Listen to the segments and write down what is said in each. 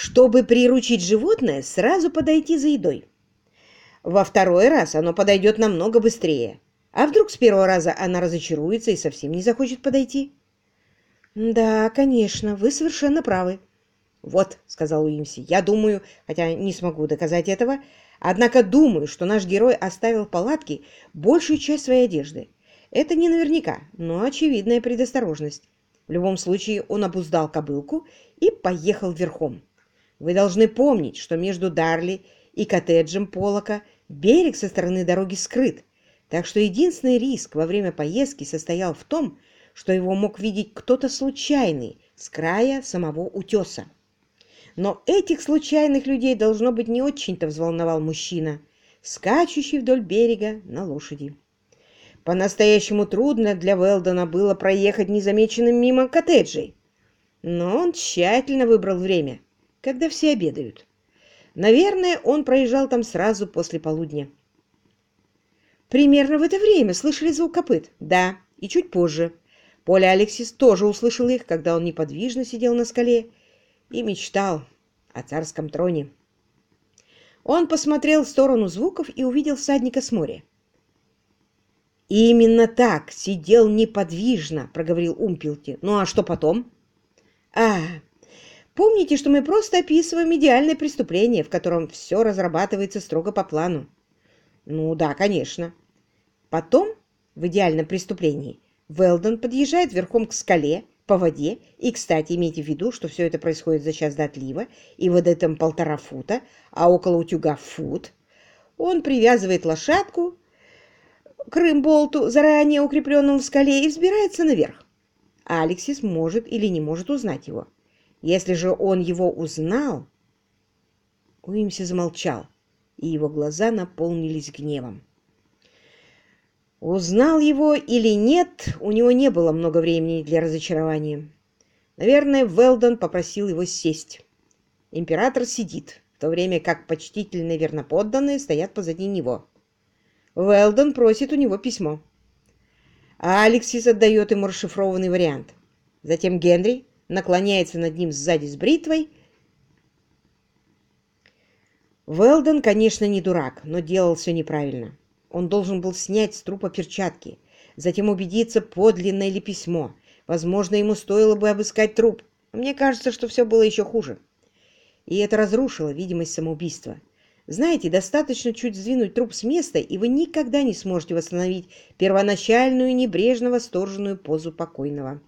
чтобы приручить животное, сразу подойти за едой. Во второй раз оно подойдет намного быстрее. А вдруг с первого раза она разочаруется и совсем не захочет подойти? Да, конечно, вы совершенно правы. Вот, сказал Уимси, я думаю, хотя не смогу доказать этого, однако думаю, что наш герой оставил в палатке большую часть своей одежды. Это не наверняка, но очевидная предосторожность. В любом случае он обуздал кобылку и поехал верхом. Вы должны помнить, что между Дарли и коттеджем Полока берег со стороны дороги скрыт, так что единственный риск во время поездки состоял в том, что его мог видеть кто-то случайный с края самого утеса. Но этих случайных людей, должно быть, не очень-то взволновал мужчина, скачущий вдоль берега на лошади. По-настоящему трудно для Велдона было проехать незамеченным мимо коттеджей, но он тщательно выбрал время, когда все обедают. Наверное, он проезжал там сразу после полудня. Примерно в это время слышали звук копыт? Да, и чуть позже. Поля Алексис тоже услышал их, когда он неподвижно сидел на скале и мечтал о царском троне. Он посмотрел в сторону звуков и увидел всадника с моря. «Именно так, сидел неподвижно», — проговорил Умпилти. «Ну а что потом?» «А, помните, что мы просто описываем идеальное преступление, в котором все разрабатывается строго по плану?» «Ну да, конечно. Потом, в идеальном преступлении, Велдон подъезжает верхом к скале, по воде, и, кстати, имейте в виду, что все это происходит за час до отлива, и вот этом полтора фута, а около утюга фут. Он привязывает лошадку к рымболту, заранее укрепленному в скале, и взбирается наверх. Алексис может или не может узнать его. Если же он его узнал... Уимси замолчал, и его глаза наполнились гневом. Узнал его или нет, у него не было много времени для разочарования. Наверное, Велдон попросил его сесть. Император сидит, в то время как почтительные верноподданные стоят позади него. Велдон просит у него письмо. А Алексис отдает ему расшифрованный вариант. Затем Генри наклоняется над ним сзади с бритвой. Велдон, конечно, не дурак, но делал все неправильно. Он должен был снять с трупа перчатки, затем убедиться, подлинное ли письмо. Возможно, ему стоило бы обыскать труп. мне кажется, что все было еще хуже. И это разрушило видимость самоубийства. Знаете, достаточно чуть сдвинуть труп с места, и вы никогда не сможете восстановить первоначальную небрежно восторженную позу покойного.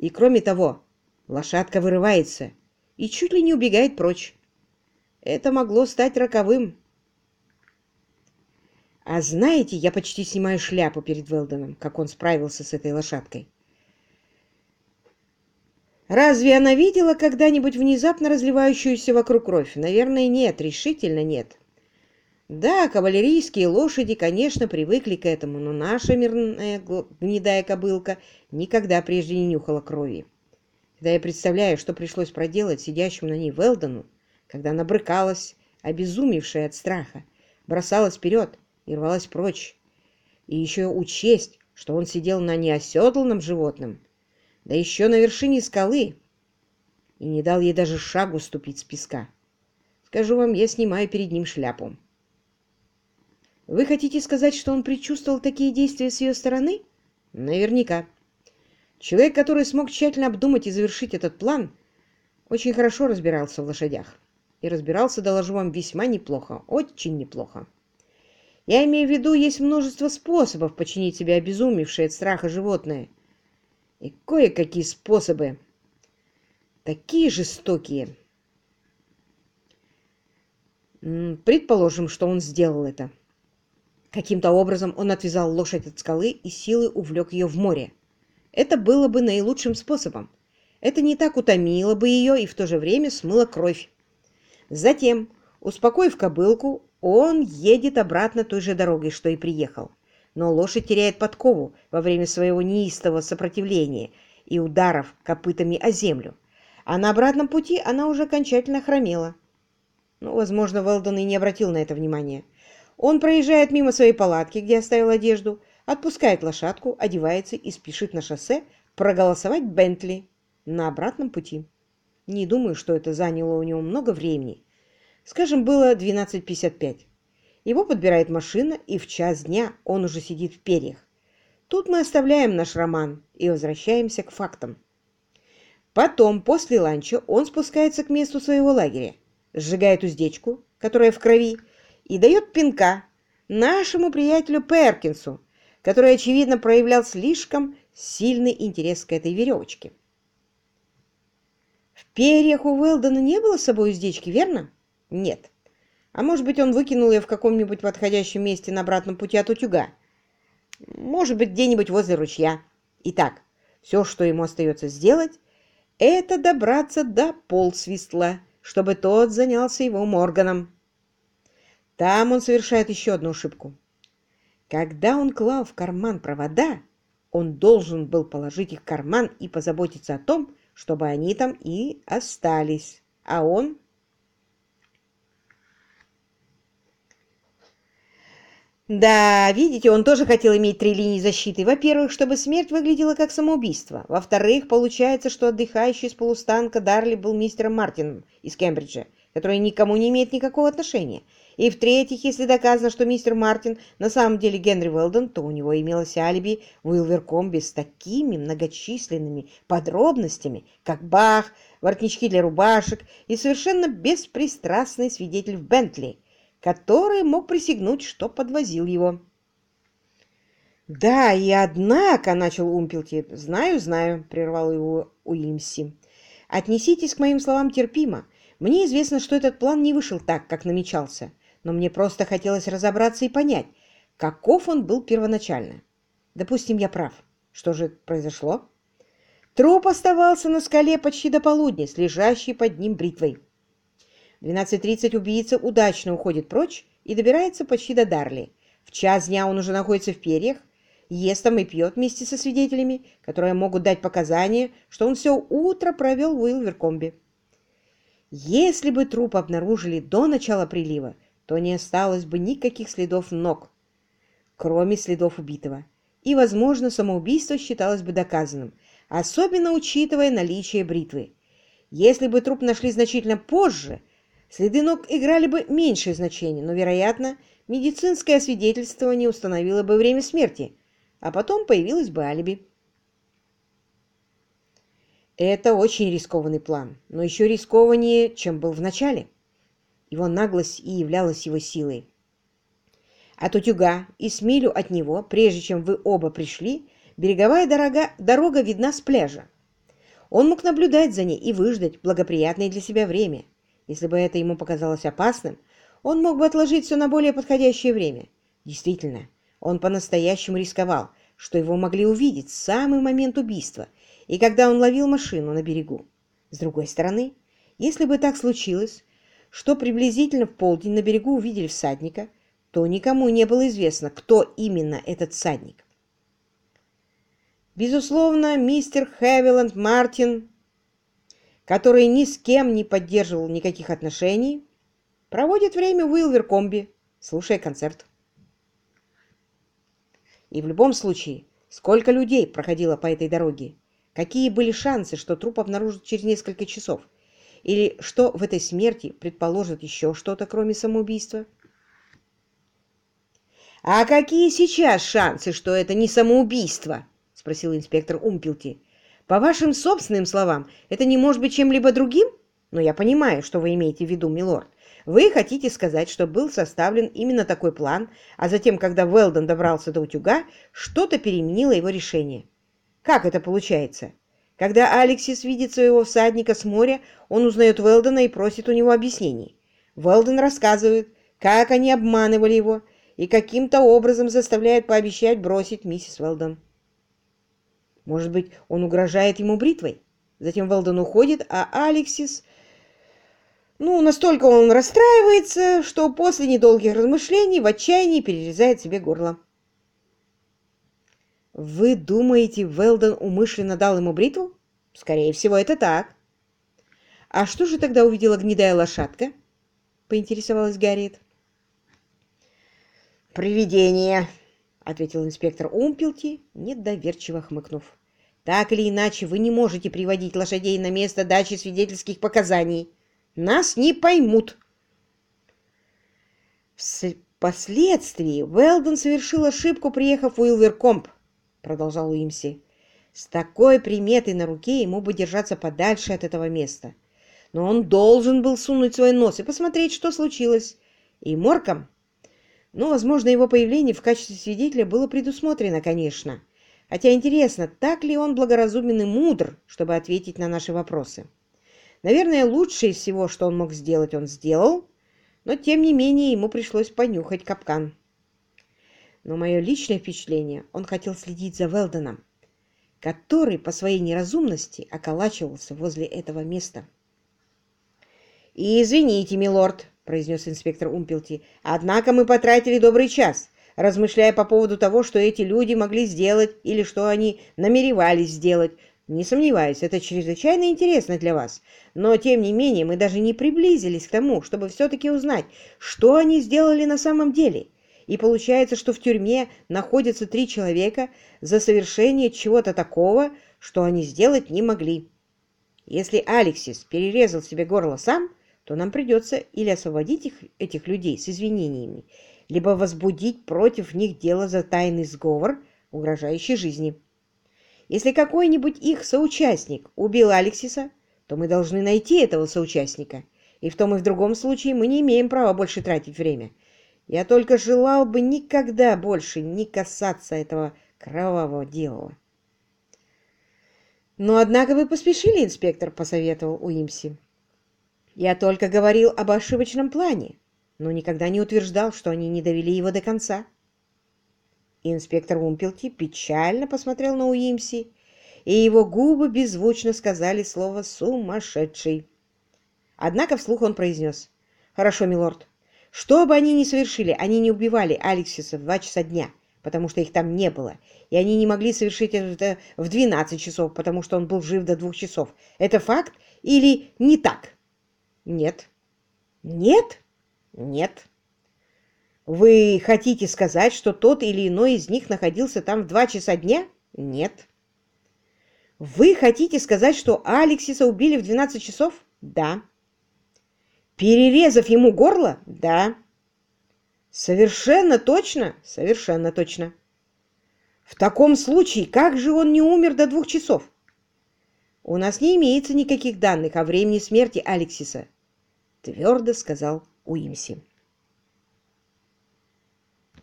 И кроме того, лошадка вырывается и чуть ли не убегает прочь. Это могло стать роковым. А знаете, я почти снимаю шляпу перед Велденом, как он справился с этой лошадкой. Разве она видела когда-нибудь внезапно разливающуюся вокруг кровь? Наверное, нет, решительно нет. Да, кавалерийские лошади, конечно, привыкли к этому, но наша мирная гнедая кобылка никогда прежде не нюхала крови. Когда я представляю, что пришлось проделать сидящему на ней Велдону, когда она брыкалась, обезумевшая от страха, бросалась вперед, и рвалась прочь. И еще учесть, что он сидел на неоседланном животном, да еще на вершине скалы, и не дал ей даже шагу ступить с песка. Скажу вам, я снимаю перед ним шляпу. Вы хотите сказать, что он предчувствовал такие действия с ее стороны? Наверняка. Человек, который смог тщательно обдумать и завершить этот план, очень хорошо разбирался в лошадях. И разбирался, доложу вам, весьма неплохо, очень неплохо. Я имею в виду, есть множество способов починить себя обезумевшее от страха животное. И кое-какие способы такие жестокие. Предположим, что он сделал это. Каким-то образом он отвязал лошадь от скалы и силой увлек ее в море. Это было бы наилучшим способом. Это не так утомило бы ее и в то же время смыло кровь. Затем, успокоив кобылку, он едет обратно той же дорогой, что и приехал. Но лошадь теряет подкову во время своего неистового сопротивления и ударов копытами о землю. А на обратном пути она уже окончательно хромела. Ну, возможно, Велдон и не обратил на это внимания. Он проезжает мимо своей палатки, где оставил одежду, отпускает лошадку, одевается и спешит на шоссе проголосовать Бентли на обратном пути. Не думаю, что это заняло у него много времени. Скажем, было 12.55. Его подбирает машина, и в час дня он уже сидит в перьях. Тут мы оставляем наш роман и возвращаемся к фактам. Потом, после ланча, он спускается к месту своего лагеря, сжигает уздечку, которая в крови, и дает пинка нашему приятелю Перкинсу, который, очевидно, проявлял слишком сильный интерес к этой веревочке. В перьях у Уэлдона не было с собой уздечки, верно? Нет. А может быть, он выкинул ее в каком-нибудь подходящем месте на обратном пути от утюга? Может быть, где-нибудь возле ручья. Итак, все, что ему остается сделать, это добраться до полсвистла, чтобы тот занялся его Морганом. Там он совершает еще одну ошибку. Когда он клал в карман провода, он должен был положить их в карман и позаботиться о том, чтобы они там и остались. А он Да, видите, он тоже хотел иметь три линии защиты. Во-первых, чтобы смерть выглядела как самоубийство. Во-вторых, получается, что отдыхающий с полустанка Дарли был мистером Мартином из Кембриджа, который никому не имеет никакого отношения. И в-третьих, если доказано, что мистер Мартин на самом деле Генри Уэлдон, то у него имелось алиби в Уилверкомбе с такими многочисленными подробностями, как Бах, воротнички для рубашек и совершенно беспристрастный свидетель в Бентли – который мог присягнуть, что подвозил его. «Да, и однако», — начал Умпелти, — «знаю, знаю», — прервал его Уимси. «Отнеситесь к моим словам терпимо. Мне известно, что этот план не вышел так, как намечался, но мне просто хотелось разобраться и понять, каков он был первоначально. Допустим, я прав. Что же произошло?» Труп оставался на скале почти до полудня, с лежащей под ним бритвой. В 12.30 убийца удачно уходит прочь и добирается почти до Дарли. В час дня он уже находится в перьях, ест там и пьет вместе со свидетелями, которые могут дать показания, что он все утро провел в Уилверкомбе. Если бы труп обнаружили до начала прилива, то не осталось бы никаких следов ног, кроме следов убитого. И, возможно, самоубийство считалось бы доказанным, особенно учитывая наличие бритвы. Если бы труп нашли значительно позже, Следы ног играли бы меньшее значение, но, вероятно, медицинское освидетельствование установило бы время смерти, а потом появилось бы алиби. Это очень рискованный план, но еще рискованнее, чем был в начале. Его наглость и являлась его силой. От утюга и с милю от него, прежде чем вы оба пришли, береговая дорога, дорога видна с пляжа. Он мог наблюдать за ней и выждать благоприятное для себя время. Если бы это ему показалось опасным, он мог бы отложить все на более подходящее время. Действительно, он по-настоящему рисковал, что его могли увидеть в самый момент убийства и когда он ловил машину на берегу. С другой стороны, если бы так случилось, что приблизительно в полдень на берегу увидели всадника, то никому не было известно, кто именно этот всадник. Безусловно, мистер Хевиланд Мартин который ни с кем не поддерживал никаких отношений, проводит время в Уилверкомби, слушая концерт. И в любом случае, сколько людей проходило по этой дороге? Какие были шансы, что труп обнаружат через несколько часов? Или что в этой смерти предположат еще что-то, кроме самоубийства? «А какие сейчас шансы, что это не самоубийство?» — спросил инспектор Умпелти. По вашим собственным словам, это не может быть чем-либо другим? Но я понимаю, что вы имеете в виду, милорд. Вы хотите сказать, что был составлен именно такой план, а затем, когда Велдон добрался до утюга, что-то переменило его решение. Как это получается? Когда Алексис видит своего всадника с моря, он узнает Велдона и просит у него объяснений. Велдон рассказывает, как они обманывали его, и каким-то образом заставляет пообещать бросить миссис Велдон. Может быть, он угрожает ему бритвой? Затем Велдон уходит, а Алексис... Ну, настолько он расстраивается, что после недолгих размышлений в отчаянии перерезает себе горло. Вы думаете, Велдон умышленно дал ему бритву? Скорее всего, это так. А что же тогда увидела гнедая лошадка? Поинтересовалась Гарриет. Привидение, ответил инспектор Умпелти, недоверчиво хмыкнув. Так или иначе, вы не можете приводить лошадей на место дачи свидетельских показаний. Нас не поймут. Впоследствии Велдон совершил ошибку, приехав в Уилверкомп, продолжал Уимси. С такой приметой на руке ему бы держаться подальше от этого места. Но он должен был сунуть свой нос и посмотреть, что случилось. И Морком... Ну, возможно, его появление в качестве свидетеля было предусмотрено, конечно. Хотя интересно, так ли он благоразумен и мудр, чтобы ответить на наши вопросы. Наверное, лучшее из всего, что он мог сделать, он сделал, но тем не менее ему пришлось понюхать капкан. Но мое личное впечатление, он хотел следить за Велденом, который по своей неразумности околачивался возле этого места. «И извините, милорд», — произнес инспектор Умпелти, — «однако мы потратили добрый час, размышляя по поводу того, что эти люди могли сделать или что они намеревались сделать. Не сомневаюсь, это чрезвычайно интересно для вас. Но, тем не менее, мы даже не приблизились к тому, чтобы все-таки узнать, что они сделали на самом деле. И получается, что в тюрьме находятся три человека за совершение чего-то такого, что они сделать не могли. Если Алексис перерезал себе горло сам, то нам придется или освободить их, этих людей с извинениями, либо возбудить против них дело за тайный сговор, угрожающий жизни. Если какой-нибудь их соучастник убил Алексиса, то мы должны найти этого соучастника. И в том и в другом случае мы не имеем права больше тратить время. Я только желал бы никогда больше не касаться этого кровавого дела. «Но, однако, вы поспешили, инспектор», — посоветовал Уимси. «Я только говорил об ошибочном плане, но никогда не утверждал, что они не довели его до конца». Инспектор Умпелти печально посмотрел на Уимси, и его губы беззвучно сказали слово «сумасшедший». Однако вслух он произнес. «Хорошо, милорд. Что бы они ни совершили, они не убивали Алексиса в два часа дня, потому что их там не было, и они не могли совершить это в 12 часов, потому что он был жив до двух часов. Это факт или не так?» «Нет». «Нет?» «Нет». Вы хотите сказать, что тот или иной из них находился там в два часа дня? Нет. Вы хотите сказать, что Алексиса убили в 12 часов? Да. Перерезав ему горло? Да. Совершенно точно? Совершенно точно. В таком случае, как же он не умер до двух часов? У нас не имеется никаких данных о времени смерти Алексиса, твердо сказал Уимси.